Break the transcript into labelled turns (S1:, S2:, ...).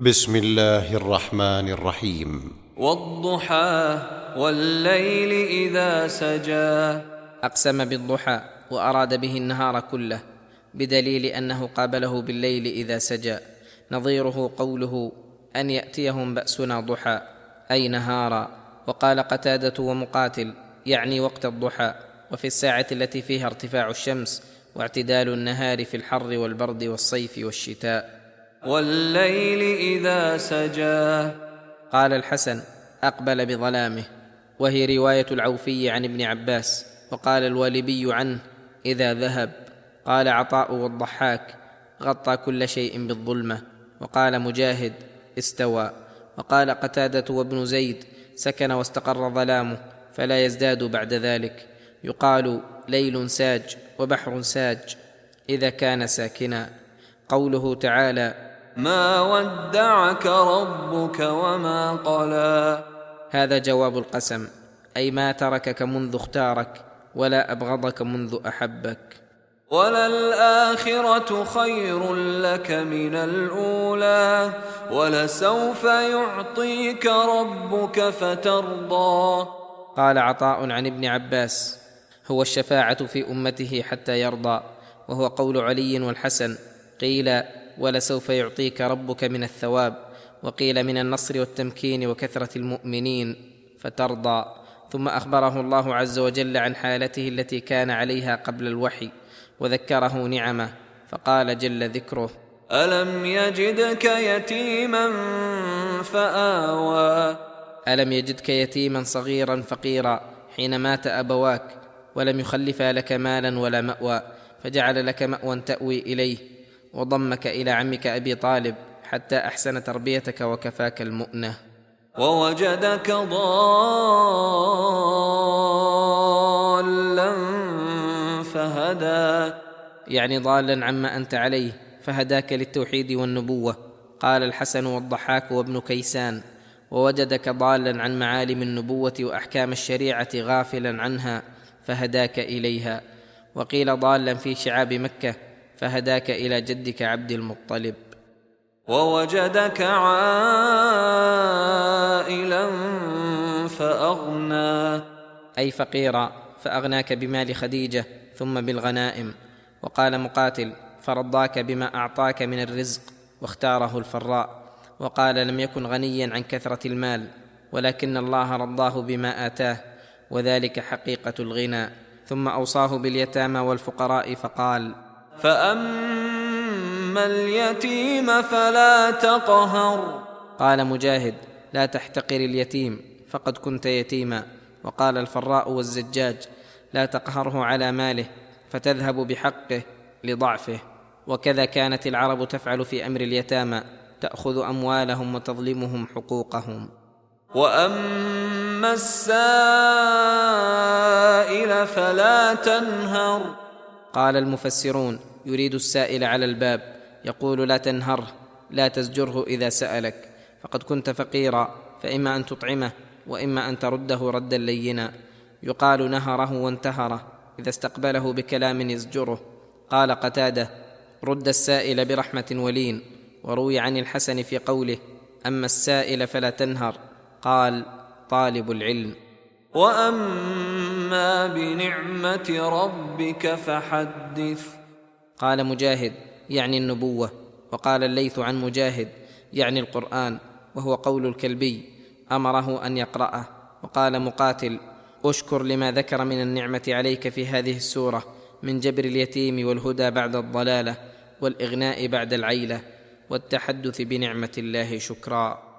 S1: بسم الله الرحمن الرحيم.
S2: والضحى والليل إذا سجى.
S3: أقسم بالضحى وأراد به النهار كله بدليل أنه قابله بالليل إذا سجى. نظيره قوله أن يأتيهم بأسنا ضحى. أي نهارا؟ وقال قتادة ومقاتل يعني وقت الضحى. وفي الساعة التي فيها ارتفاع الشمس واعتدال النهار في الحر والبرد والصيف والشتاء.
S2: والليل إذا سجى.
S3: قال الحسن أقبل بظلامه. وهي رواية العوفي عن ابن عباس. وقال الوالبي عنه إذا ذهب. قال عطاء والضحاك غطى كل شيء بالظلمة. وقال مجاهد استوى. وقال قتادة وابن زيد سكن واستقر ظلامه فلا يزداد بعد ذلك. يقال ليل ساج وبحر ساج إذا كان ساكنا. قوله تعالى
S2: ما ودعك ربك وما قلى.
S3: هذا جواب القسم. أي ما تركك منذ اختارك ولا أبغضك منذ أحبك.
S2: وللآخرة خير لك من الأولى ولسوف يعطيك ربك فترضى.
S3: قال عطاء عن ابن عباس هو الشفاعة في أمته حتى يرضى وهو قول علي والحسن قيل ولسوف يعطيك ربك من الثواب. وقيل من النصر والتمكين وكثرة المؤمنين فترضى. ثم أخبره الله عز وجل عن حالته التي كان عليها قبل الوحي وذكره نعمه. فقال جل ذكره
S2: ألم يجدك يتيما فآوى.
S3: ألم يجدك يتيما صغيرا فقيرا حين مات أبواك ولم يخلفا لك مالا ولا مأوى فجعل لك مأوى تأوي إليه. وضمك إلى عمك أبي طالب حتى أحسن تربيتك وكفاك المؤنة.
S2: ووجدك ضالا فهدى.
S3: يعني ضالا عما أنت عليه فهداك للتوحيد والنبوة. قال الحسن والضحاك وابن كيسان ووجدك ضالا عن معالم النبوة وأحكام الشريعة غافلا عنها فهداك إليها. وقيل ضالا في شعاب مكة فهداك إلى جدك عبد المطلب.
S2: ووجدك عائلا فأغنى.
S3: أي فقيرا فأغناك بمال خديجة ثم بالغنائم. وقال مقاتل فرضاك بما أعطاك من الرزق واختاره الفراء. وقال لم يكن غنيا عن كثرة المال ولكن الله رضاه بما آتاه وذلك حقيقة الغنى. ثم أوصاه باليتامى والفقراء فقال
S2: فأما اليتيم فلا تقهر.
S3: قال مجاهد لا تحتقر اليتيم فقد كنت يتيما. وقال الفراء والزجاج لا تقهره على ماله فتذهب بحقه لضعفه. وكذا كانت العرب تفعل في أمر اليتامى تأخذ أموالهم وتظلمهم حقوقهم.
S2: وأما السائل فلا تنهر.
S3: قال المفسرون يريد السائل على الباب يقول لا تنهره لا تزجره إذا سألك. فقد كنت فقيرا فإما أن تطعمه وإما أن ترده ردا لينا. يقال نهره وانتهره إذا استقبله بكلام يزجره. قال قتاده رد السائل برحمة ولين وروي عن الحسن في قوله أما السائل فلا تنهر. قال طالب العلم.
S2: وأما بنعمة ربك فحدث.
S3: قال مجاهد يعني النبوة وقال الليث عن مجاهد يعني القرآن وهو قول الكلبي أمره أن يقرأه وقال مقاتل أشكر لما ذكر من النعمة عليك في هذه السورة من جبر اليتيم والهدى بعد الضلالة والإغناء بعد العيلة والتحدث بنعمة الله شكرا.